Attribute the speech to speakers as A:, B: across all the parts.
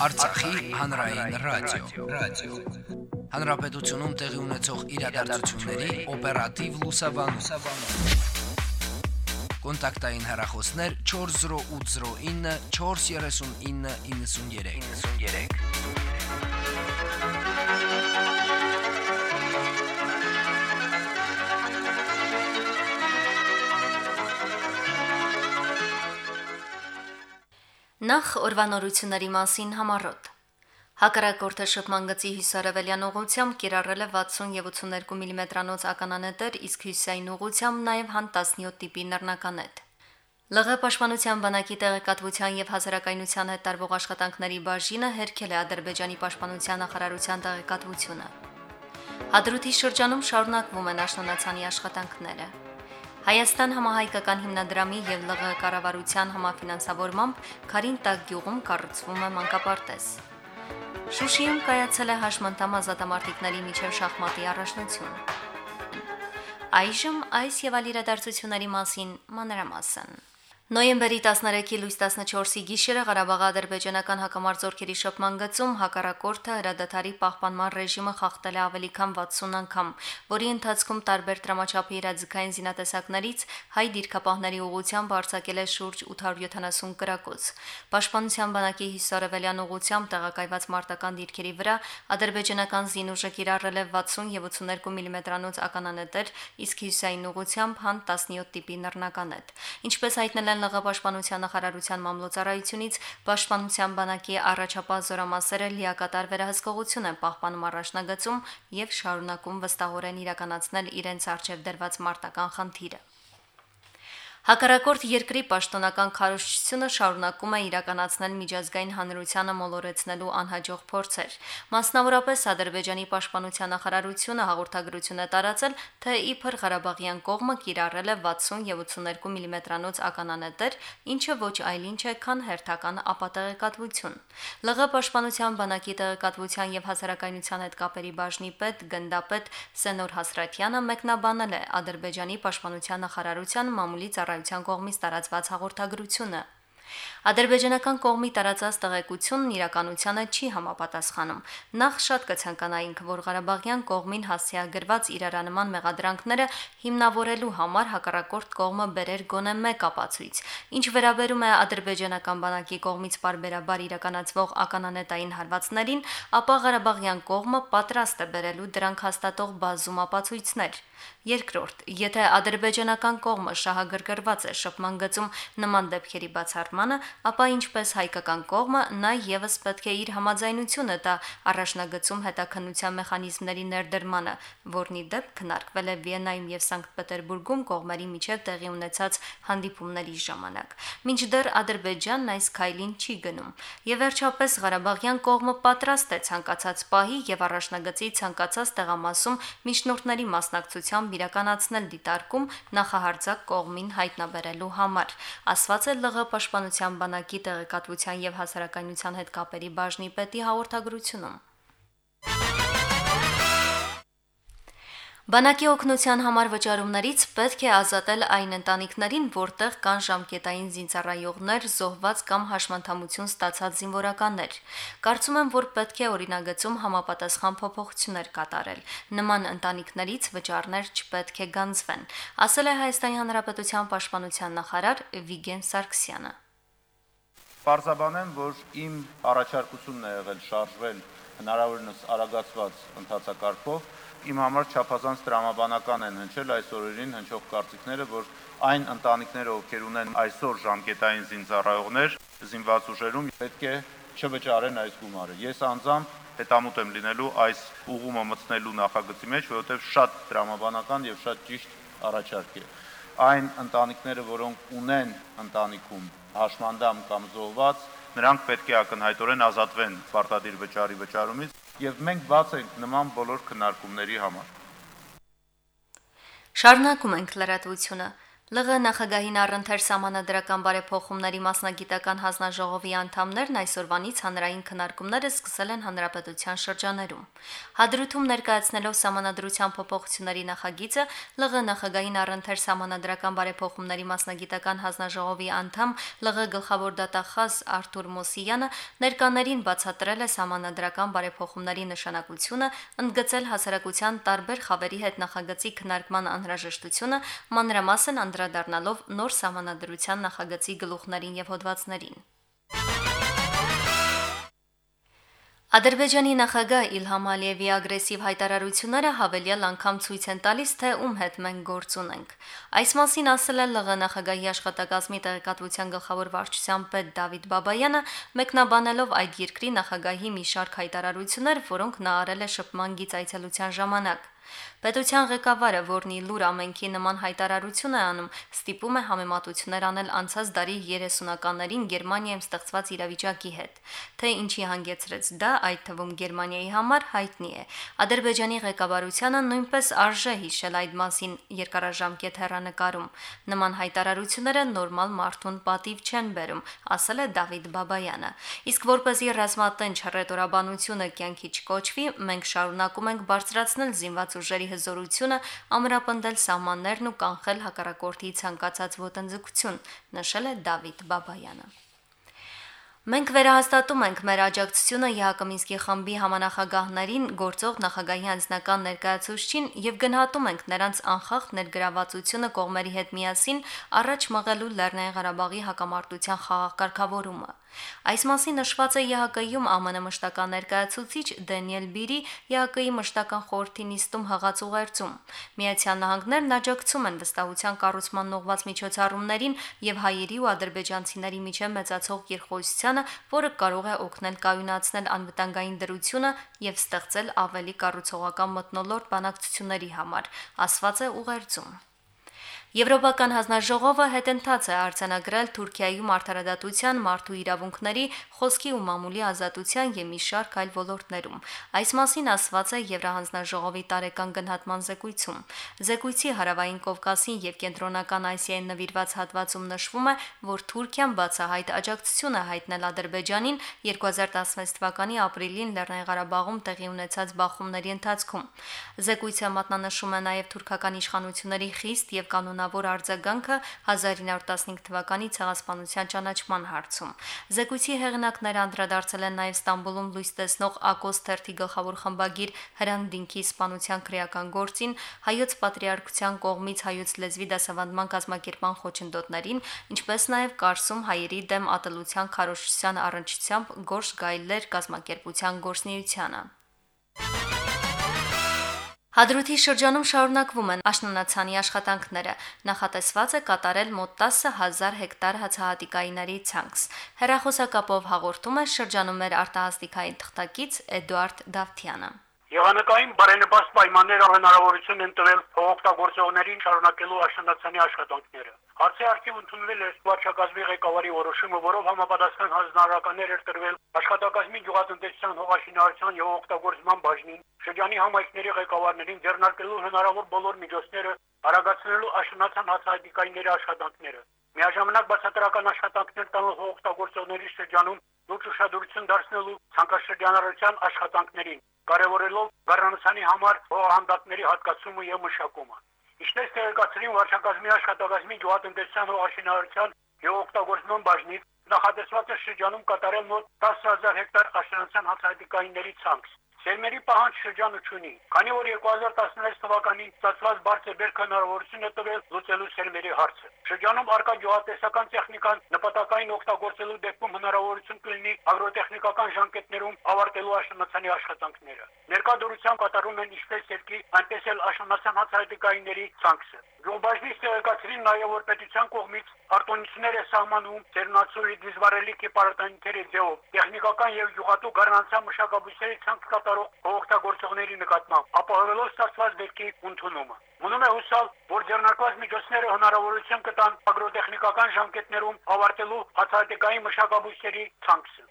A: Արցախի հանրային ռադիո, ռադիո։ Հանրապետությունում տեղի ունեցող իրադարձությունների օպերատիվ լուսաբանում։ Կոնտակտային հեռախոսներ 40809 43993։ 93
B: Նախ օրվանորությունների մասին համառոտ։ Հակառակորդը շփման գծի հյուսարևելյան ուղությամբ կիրառել է 60 եւ 82 մմ-անոց mm ականանետեր, իսկ հյուսային ուղությամբ նաեւ հան 17 տիպի նռնականետ։ ԼՂ պաշտպանության բանակի տեղեկատվության եւ հասարակայնության հետ տարվող աշխատանքների բաժինը հերքել է Ադրբեջանի պաշտպանության նախարարության տեղեկատվությունը։ Հադրութի շրջանում շարունակվում են աշնանացանի աշխատանքները։ Հայաստան համահայկական հիմնադրամի եւ ԼՂ կառավարության համաֆինանսավորմամբ Խարինտակ գյուղում կառուցվում է մանկապարտեզ։ Շուշիում կայացել է հաշմանդամ ազատամարտիկների միջև շախմատի առաջնություն։ Այժմ այս եւ այլ իրադարձությունների մասին մանրամասն։ Նոյեմբերի 13-ի լույս 14-ի գիշերը Ղարաբաղի ադրբեջանական հակամարտությունների շփման գծում հակառակորդը հրադադարի պահպանման ռեժիմը խախտել է ավելի քան 60 անգամ, որի ընթացքում տարբեր դրամաչափի իրազեկային զինատեսակներից հայ դիրքապահների ուղությամբ արձակել է շուրջ 870 կրակոց։ Պաշտպանության բանակի հիսարևելյան ուղությամբ տեղակայված մարտական դիրքերի վրա ադրբեջանական զինուժը կիրառել է 60 եւ 82 մմ-անոց ականանետեր, իսկ հյուսային ուղությամբ հան 17 տիպի նռնականետ։ Ինչպես հայտնել են ԼՂ պաշտպանության նախարարության մամլոցարայությունից պաշտպանության բանակի առաջապահ զորամասերը լիակատար վերահսկողություն են պահպանում առաջնագծում եւ շարունակում վստահորեն իրականացնել իրենց արժեվ դրված մարտական խնդիրը։ Հակառակորդ երկրի պաշտոնական քարոշչությունը շարունակում է իրականացնել միջազգային հանրությանը մոլորեցնելու անհաջող փորձեր։ Մասնավորապես Ադրբեջանի պաշտպանության նախարարությունը հաղորդագրություն է տարածել, թե իբր Ղարաբաղյան կողմը կիրառել է 60 եւ 82 մմ-անոց ականանետեր, ինչը ոչ այլ ինչ է, քան հերթական ապատեղեկատվություն։ ԼՂ պաշտպանության բանակի տեղեկատվության եւ հասարակայնության հետ կապերի բաժնի պետ գնդապետ Սենոր Հասրատյանը մեկնաբանել է Ադրբեջանի պաշտպանության նախարարության մամուլի ծառայության կողմից տարածված հաղորդագրությունը։ Ադրբեջանական կողմի տարածած տեղեկությունն իրականությանը չի համապատասխանում։ Նախ շատ կցանկանայինք, որ Ղարաբաղյան կողմին հասցեագրված իրարանման մեղադրանքները հիմնավորելու համար հակառակորդ կողմը բերեր գոնե մեկ ապացույց։ Ինչ վերաբերում է ադրբեջանական բանակի կողմից բարբերաբար իրականացվող ականանետային հարվածներին, ապա Ղարաբաղյան կողմը պատրաստ է բերելու դրանք հաստատող բազում ապացույցներ։ Երկրորդ, եթե ադրբեջանական կողմը շահագրգռված է շփման գծում նման դեպքերի բացառմանը, ապա ինչպես հայկական կողմը նա եւս պետք է իր համաձայնությունը տա առաջնագծում հետաքննության մեխանիզմների ներդրմանը, որնի դեպք քննարկվել է Վիեննայում եւ Սանկտ Պետերբուրգում կողմերի միջև տեղի ունեցած հանդիպումների ժամանակ։ Մինչդեռ Ադրբեջանն այս քայլին չի գնում։ Եվ վերջապես Ղարաբաղյան կողմը պատրաստ է ցանկացած պահի եւ առաջնագծի ցանկացած տեղամասում միջնորդների մասնակցությամբ իրականացնել դիտարկում նախահարձակ կողմին հայտնաբերելու համար, ասված է ԼՂ պաշտպանության բանակի տեղեկատվության եւ հասարակայնության հետ կապերի բաժնի պետի հաղորդագրությունում։ Բանակի օգնության համար վճարումներից պետք է ազատել այն ընտանիքներին, որտեղ կան ժամկետային զինծառայողներ, զոհված կամ հաշմանդամություն ստացած զինվորականներ։ Կարծում եմ, որ պետք է օրինագծում համապատասխան փոփոխություններ կատարել։ Նման ընտանիքներից վճարներ չպետք է գանձվեն, ասել է Հայաստանի Հանրապետության պաշտպանության նախարար Վիգեն Սարգսյանը։
C: Պարզաբանեմ, որ իմ առաջարկությունն է եղել շարժվել հնարավորինս արագացված ընթացակարգով իմ համար չափազանց տրամաբանական են հնչել այս օրերին հնչող կարծիքները, որ այն ընտանիքները, ովքեր ունեն այսօր ժամկետային զինծառայողներ զինված ուժերում, պետք է չվճարեն այս գումարը։ Ես անձամբ հետամուտ եմ լինելու այս ուղումը մտցնելու նախագծի մեջ, որովհետև շատ տրամաբանական եւ շատ ճիշտ առաջարկ է։ Այն ընտանիքները, որոնք ունեն ընտանիքում հաշմանդամ կամ զոհված, նրանք պետք է ակնհայտորեն ազատվեն պարտադիր վճարի վճարումից եւ մենք բաց ենք նման բոլոր քննարկումների համար։
B: Շարունակում ենք լրատվությունը։ ԼՂ նախագահին առընթեր համանadrական բարեփոխումների մասնագիտական հանձնաժողովի անդամներն այսօրվանից հանրային քննարկումները սկսել են հանրապետության շրջաներում։ Հադրութում ներկայացնելով համանadrության փոփոխությունների նախագիծը ԼՂ նախագահին առընթեր համանadrական բարեփոխումների մասնագիտական հանձնաժողովի անդամ ԼՂ գլխավոր դատախազ Արթուր Մոսյանը ներկաներին բացատրել է համանadrական բարեփոխումների նշանակությունը, ընդգծել հասարակության տարբեր խավերի հետ նախագծի քննարկման անհրաժեշտությունը, մանրամասն անդրադառնալով նոր համանadrության նախագծի գլուխներին եւ հոդվածներին։ Ադրբեջանի նախագահ Իլհամ Ալիևի ագրեսիվ հայտարարությունները հավելյալ անգամ ցույց են տալիս, թե ում հետ մենք գործ ունենք։ Այս մասին ասել է ԼՂ նախագահի աշխատակազմի տեղեկատվության գլխավոր վարչության պետ Դավիթ Բաբայանը, մեկնաբանելով այդ երկրի նախագահի մի շարք հայտարարություններ, որոնք նա արել է շփման գից այցելության ժամանակ։ Պետության ղեկավարը, որն ի լուր ամենքի նման հայտարարություն է անում, ստիպում է համեմատություններ անել անցած դարի 30-ականներին Գերմանիայում ստեղծված իրավիճակի հետ։ Թե ինչի հանգեցրեց դա, այդ թվում Գերմանիայի համար հայտնի է։ Ադրբեջանի ղեկավարությանը նույնպես արժե հիշել այդ մասին երկարաժամկետ հերանեկարում։ Նման հայտարարությունները նորմալ մարդուն պատիվ չեն բերում, ասել է Դավիթ Բաբայանը։ Իսկ որպեսզի ռազմատնչ հռետորաբանությունը կյանքի չկոչվի, մենք շարունակում ենք բարձրացնել զինված ուժերի հզորությունը, ամրապնդել սահմաններն ու կանխել հակառակորդի ցանկացած ոտնձգություն, նշել է Դավիթ Բաբայանը։ Մենք վերահաստատում ենք մեր աջակցությունը Յակոմինսկի խմբի համանախագահներին գործող նախագահի անձնական ներկայացուցչին եւ գնահատում ենք նրանց անխախտ ներգրավվածությունը կողմերի հետ միասին առաջ մղելու Լեռնային Ղարաբաղի հակամարտության խաղաղ Այս մասին նշված է ԵՀԿ-ում ԱՄՆ մշտական ներկայացուցիչ Դենիել Բիրի ԵՀԿ-ի մշտական խորհրդի նիստում հղած ուղերձում։ Միացյալ Նահանգներն աջակցում են վստահության կառուցման ուղղված միջոցառումներին եւ հայերի ու ադրբեջանցիների միջև մեծացող երկխոսությանը Հայաստանը, որը կարող է օգնել կայունացնել անվտանգային դրությունը եւ ստեղծել ավելի կառուցողական մտնոլորտ բանակցությունների համար, ասված է ուղերձում։ Եվրոպական հանձնաժողովը հետընթաց է արձանագրել Թուրքիայում արդարադատության, մարդու իրավունքների, խոսքի ու մամուլի ազատության եւ մի շարք այլ ոլորտներում։ Այս մասին ասված է Եվրահանձնաժողովի տարեկան գնահատման զեկույցում։ Զեկույցի հարավային Կովկասին եւ կենտրոնական Ասիային նվիրված հատվածում նշվում է, որ Թուրքիան բացահայտ աջակցություն է հայտնել Ադրբեջանին 2016 թվականի ապրիլին Լեռնային Ղարաբաղում տեղի ունեցած բախումների ընթացքում։ Զեկույցը մատնանշում է նաեւ թուրքական իշխանությունների խիստ եւ կանոն կանոնավոր արձագանքը 1915 թվականի ցեղասպանության ճանաչման հարցում։ Զեկույցի հեղինակները անդրադարձել են նաև Ստամբուլում լույս տեսնող Ակոս Թերթի գլխավոր խմբագիր Հրանտինքի սպանության քրեական գործին, հայոց պատրիարքության կողմից հայոց լեզվի դասավանդման կազմակերպման խոչընդոտներին, ինչպես նաև Կարսում հայերի դեմ ատելության քարոշչության առնչությամբ Գորշ գայլեր կազմակերպության գործնեությանը։ Հադրութի շրջանում շարունակվում են աշնանացանի աշխատանքները։ Նախատեսված է կատարել մոտ 10000 հեկտար հացահատիկայինների ցանքս։ Հերախոսակապով հաղորդում է շրջանում մեր արտահասթիկային թղթակից Էդուարդ Դավթյանը։
D: Եղանակային բարենպաստ պայմանները հնարավորություն են տվել փոխօգտագործողներին շարունակելու աշնանացանի աշխատանքները։ Հարցի արխիվ ընդունվել է վարչակազմի ղեկավարի որոշումը, որով համապատասխան հանձնարարականներ էր տրվել աշխատակազմի գյուղատնտեսության հողաշինարարության եւ օգտագործման բաժնին, շրջանի համայնքների ղեկավարներին ձեռնարկելու հնարավոր բոլոր միջոցները արագացնելու աշնանացան հացահատիկայինների աշխատանքները։ Միաժամանակ բացատրական աշխատանքներ տանող օգտագործողների շրջանում լուրջ ուշադրություն դարձնելու ցանկաշրջանառության աշխատանքներին կարևորելով գառնանցանի համար հողահանդակների հատկացումը եւ մշակումը։ Ինչպես տեղեկացրին վարչակազմի աշխատակազմի գյուղատնտեսության հողաշինարարության եւ օգտագործման բաժնից նախադեсված է շրջանում կատարել մոտ 10000 հեկտար աշնանացան հացահատիկայինների ցանց։ Սերմերի պահանջ շրջանը չունի, քանի որ 2016 թվականին ստացված բարձր բերք հնարավորություն է տվել լուծելու սերմերի հարցը։ Շրջանում արկա գյուղատնտեսական տեխնիկան նպատակային օգտագործելու դեպքում հնարավորություն կլինի ագրոտեխնիկական ժամկետներում ավարտելու աշնանացանի աշխատանքները։ Ներկա դրությամբ կատարում են ինչպես երկի, այնպես էլ աշնանացան հացահատիկայինների ցանքսը։ Գյուղբաժնի ստեղծին նաև որ պետության կողմից արտոնություններ է սահմանում ծերնացուի դիզվարելիքի պարարտանյութերի ձևով տեխնիկական եւ յուղատու գառնանցան մշակաբույսերի ցանց կատարող օգտագործողների նկատմամբ ապահովելով ստացված դեպքի ընդունումը։ Մնում է հուսալ, որ ձեռնարկված միջոցները հնարավորություն կտան ագրոտեխնիկական ժամկետներում ավարտելու հացահատիկային մշակաբույսերի ցանքսը։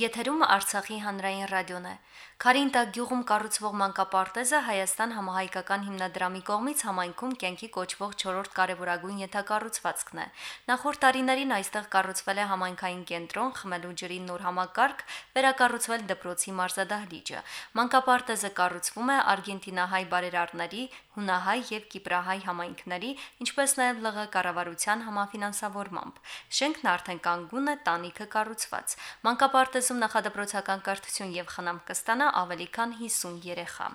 B: Եթերում Արցախի հանրային ռադիոն է։ Խարինտա գյուղում կառուցվող մանկապարտեզը Հայաստան համահայկական հիմնադրամի կողմից համայնքում կենքի կոչվող 4-րդ կարևորագույն ենթակառուցվածքն է։ Նախորդ տարիներին այստեղ կառուցվել է համայնքային կենտրոն, խմելու ջրի նոր համակարգ, վերակառուցվել դպրոցի մարզադահլիճը։ Մանկապարտեզը կառուցվում է արգենտինահայ բարերարների, հունահայ եւ կիպրահայ համայնքների, ինչպես նաեւ ԼՂ կառավարության համաֆինանսավորմամբ։ Շենքն արդեն կանգուն է, տանիքը կառուցված։ Մանկապարտեզում նախադպրոցական կրթություն եւ խնամք կստանա ավելի քան 50 երեխա։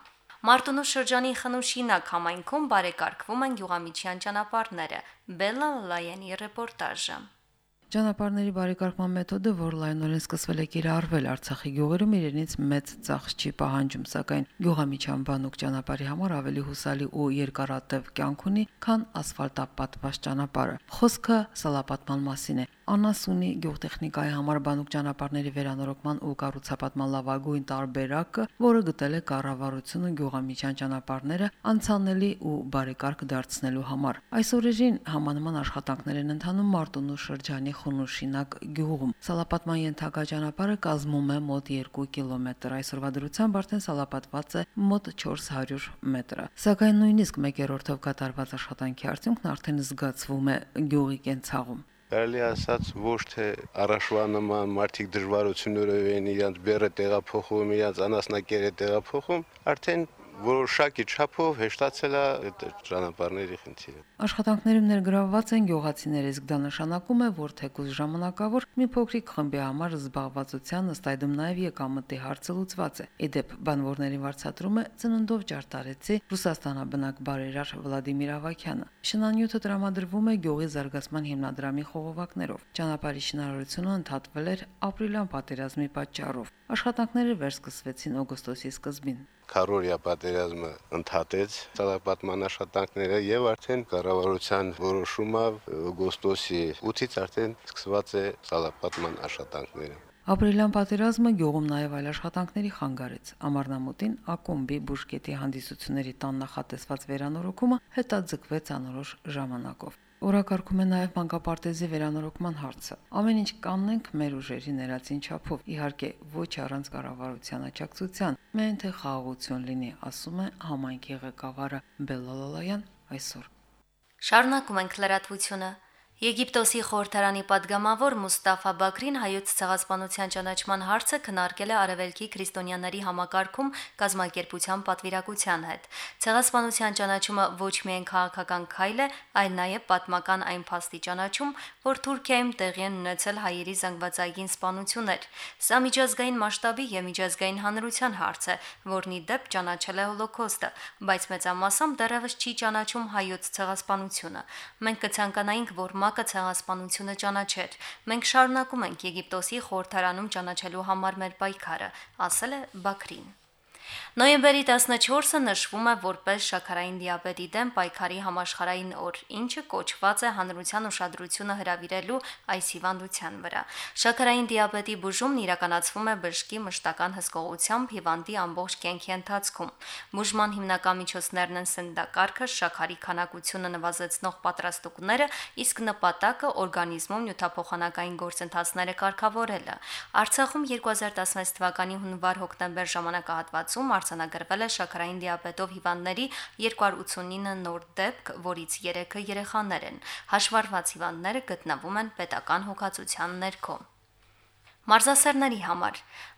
B: Մարտունու շրջանի խնուշինակ համայնքում բարեկարգվում են յուղամիջյան ճանապարհները։ Բելլա Լայանի ռեպորտաժը։
E: Ճանապարհների բարեկարգման մեթոդը, որ լայնորեն սկսվել է կիրառվել Արցախի գյուղերում, իրենից մեծ ծախս չի պահանջում, սակայն գյուղամիջյան բանուկ ճանապարհի համար ավելի հուսալի ու երկարատև կյանք ունի, քան ասֆալտապատված ճանապարհը։ Խոսքը սալապատման մասին է։ Անասունի գյուղտեխնիկայի համար բանուկ ճանապարհների վերանորոգման ու կառուցապատման լավագույն տարբերակը, որը գտել է կառավարությունը գյուղամիջյան ճանապարհները անցանելի ու բարեկարգ դարձնելու համար։ Այսօրերին համանման աշխատանքներ են ընթանում Մարտունու շրջանի Խունուշինակ գյուղում։ Սալապատման ենթակա ճանապարհը կազմում է մոտ 2 կիլոմետր, այսօրվա դրությամբ արդեն սալապատված է մոտ 400 մետր։ Սակայն նույնիսկ 1/3-ով կատարված աշխատանքի արդյունքն արդեն զգացվում է գյուղի կենցաղում
F: կարելի ասած ոչ թե առաջվա նման մարդիկ դժվարություններով են իրենց բերը տեղափոխում, իրենց անասնակերը տեղափոխում, արդեն որոշակի չափով հեշտացել է այդ ճանապարհների խնդիրը։
E: Աշխատանքներում ներգրավված են գյուղացիները, իսկ դա նշանակում է, որ թեկուզ ժամանակավոր մի փոքրիկ խմբի համար զբաղվածության ըստ այդմ նաև եկամտի հարցը լուծված է։ Իդեպ բանվորների վարձատրում է ծննդով ճարտարեցի Ռուսաստանաբնակ բարերար Վլադիմիր Ավակյանը։ Շնանյութը տրամադրվում է գյուղի զարգացման հիմնադրամի խողովակներով։ Ճանապարհի շինարարությունը ընդհատվել էր ապրիլյան պատերազմի պատճառով։ Աշխատանքները վերսկսվեցին օգոստոսի սկզբին
F: քարորիա պատերազմը ընդհատեց ցավապատման աշխատանքները եւ արդեն կառավարության որոշումով օգոստոսի 8-ից արդեն սկսված է ցավապատման աշխատանքները
E: Ապրիլյան պատերազմը գյուղում նաև այլ աշխատանքների խանգարեց։ Ամառնամուտին ակումբի բուժկետի հանդիսությունների տան նախատեսված վերանորոգումը հետաձգվեց անորոշ ժամանակով։ Օրակարգում է նաև մանկապարտեզի վերանորոգման հարցը։ Ամեն ինչ կանենք մեր ուժերի ներածին չափով, իհարկե ոչ առանց կառավարության աջակցության, մեն թե խաղաղություն լինի, ասում է համայնքի ղեկավարը Բելլալալայան այսօր։
B: Շարունակում ենք լրատվությունը։ Եգիպտոսի խորհրդարանի падգամավոր Մուստաֆա Բաքրին հայոց ցեղասպանության ճանաչման հարցը քննարկել է Արևելքի քրիստոնյաների համակարգում կազմակերպության պատվիրակության հետ։ Ցեղասպանության ճանաչումը ոչ միայն քաղաքական քայլ է, այլ նաև պատմական այն փաստի ճանաչում, որ Թուրքիայում տեղի են ունեցել հայերի զանգվածային սպանություններ։ Սա միջազգային մասշտաբի եւ միջազգային հանրության հարց է, որն ի դեպ ճանաչել է Հոլոկոստը, բայց մեծամասամբ դեռևս չի ճանաչում հայոց ցեղասպանությունը։ Մենք կցանկանայինք, որ մակ ՄԱԿ-ը ցեղասպանությունը ճանաչեր։ Մենք շարունակում ենք Եգիպտոսի խորհրդարանում ճանաչելու համար մեր պայքարը, ասել է Բաքրին։ Նոյեմբերի 14-ը նշվում է որպես շաքարային դիաբետի դեմ պայքարի համաշխարհային օր, ինչը կոչված է հանրության ուշադրությունը հրավիրելու այս հիվանդության վրա։ Շաքարային դիաբետի բուժումն իրականացվում է բժշկի մշտական հսկողությամբ հիվանդի ամբողջ կյանքի ընթացքում։ Բուժման հիմնական միջոցներն են սննդակարգը, շաքարի քանակությունը նվազեցնող պատրաստուկները, իսկ նպատակը օրգանիզմում նյութափոխանակային գործընթացները կարգավորելը։ Արցախում 2016 թվականի հունվար-հոկտեմբեր ժամանակահատվածում արձանագրվել է շաքարային դիաբետով հիվանդների 289 նոր դեպք, որից 3-ը երեխաներ են։ Հաշվառված հիվանդները գտնվում են պետական հոգացության ներքո։ Մարզասերների համար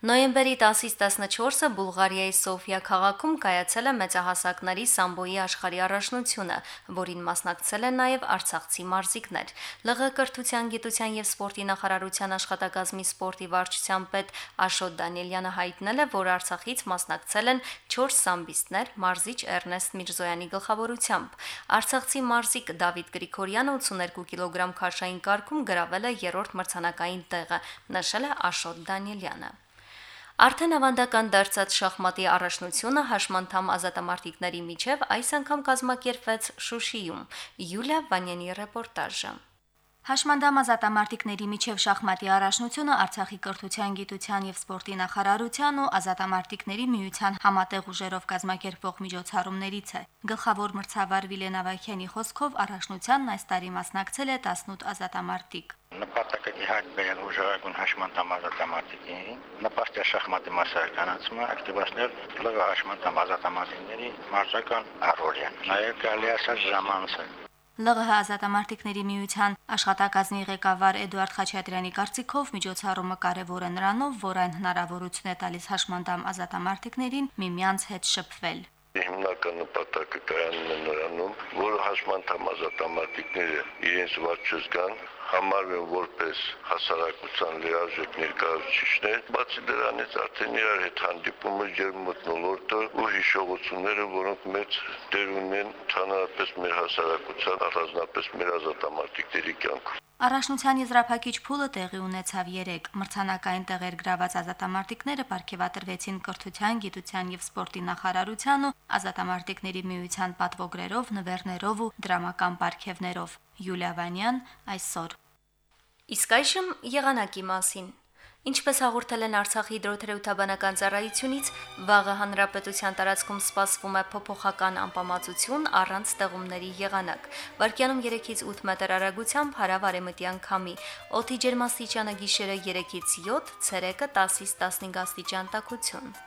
B: նոյեմբերի 10-ից 14-ը Բուլղարիայի Սոֆիա քաղաքում կայացել է մեծահասակների սամբոյի աշխարհի առաջնությունը, որին մասնակցել են նաև արցախցի մարզիկներ։ ԼՂ կրթության, գիտության եւ սպորտի նախարարության աշխատակազմի սպորտի վարչության պետ Աշոտ Դանիելյանը հայտնել է, որ Արցախից մասնակցել են 4 սամբիստներ մարզիչ Էրնեստ Միրզոյանի գլխավորությամբ։ Արցախցի մարզիկ Դավիթ Գրիգորյանը 82 կիլոգրամ քաշային կարգում գրավել է երրորդ մրցանակային տեղը, նշել է Աշոտ Դանիելյանը։ Արդեն ավանդական դարձած շախմատի առաջնությունը հաշմանդամ ազատամարտիկների միջև այս անգամ կազմակերպվեց Շուշիում։ Յուլիա Վանյանի ռեպորտաժը։
G: Հաշմանդամ ազատամարտիկների միջև շախմատի առաջնությունը Արցախի կրթության, գիտության եւ սպորտի նախարարության ու ազատամարտիկների միության համատեղ ուժերով կազմակերպվող միջոցառումներից է։ Գլխավոր մրցավար Վիլեն Ավակյանի խոսքով առաջնությանն այս տարի մասնակցել է 18 ազատամարտիկ։
H: նպատակը իհարկե բերել ուժեղագույն հաշման համազատամարտիկներին, նպաստի շախմատի մասսայականացումը, ակտիվացնել ԼՂ հաշման համազատամարտիկների մարզական առօրյան։ Նաև կարելի ասել ժամանցը
G: ԼՂՀ ազատամարտիկների միության աշխատակազմի ղեկավար Էդուարդ Խաչատրյանի կարծիքով միջոցառումը կարևոր է նրանով, որ այն հնարավորություն է տալիս հաշմանդամ ազատամարտիկներին միմյանց հետ շփվել
I: հիմնական նպատակը կայանում է նրանում, որ հաշմանդամ ազատամարտիկները իրենց վարչության համարվեն որպես հասարակության լիարժեք ներկայացուցիչներ, բացի դրանից արդեն իրար հետ հանդիպումը ջերմտնոլորտը ու հիշողությունները, որոնք մեծ դեր ունեն ցանրապես մեր հասարակության, առանձնապես մեր ազատամարտիկների կյանքում։
G: Առաջնության եզրափակիչ փուլը տեղի ունեցավ 3 մրցանակային տեղեր գրաված ազատամարտիկները ապարգևատրվեցին կրթության, գիտության եւ սպորտի նախարարության ու ազատամարտիկների միության պատվոգրերով, նվերներով ու դրամական ապարգևներով։ Յուլիա Վանյան այսօր
B: Իսկ այժմ եղանակի մասին Ինչպես հաղորդել են Արցախի հիդրոթերապևտաբանական ծառայությունից, վաղը հանրապետության տարածքում սպասվում է փոփոխական անպամացություն առանց ստեղումների եղանակ։ Վարկյանում 3-ից 8 մետր արագությամբ հարավարեմտյան քամի։ Օդի ջերմաստիճանը գիշերը 3-ից 7, ցերեկը 10-ից 15 աստիճան տաքություն։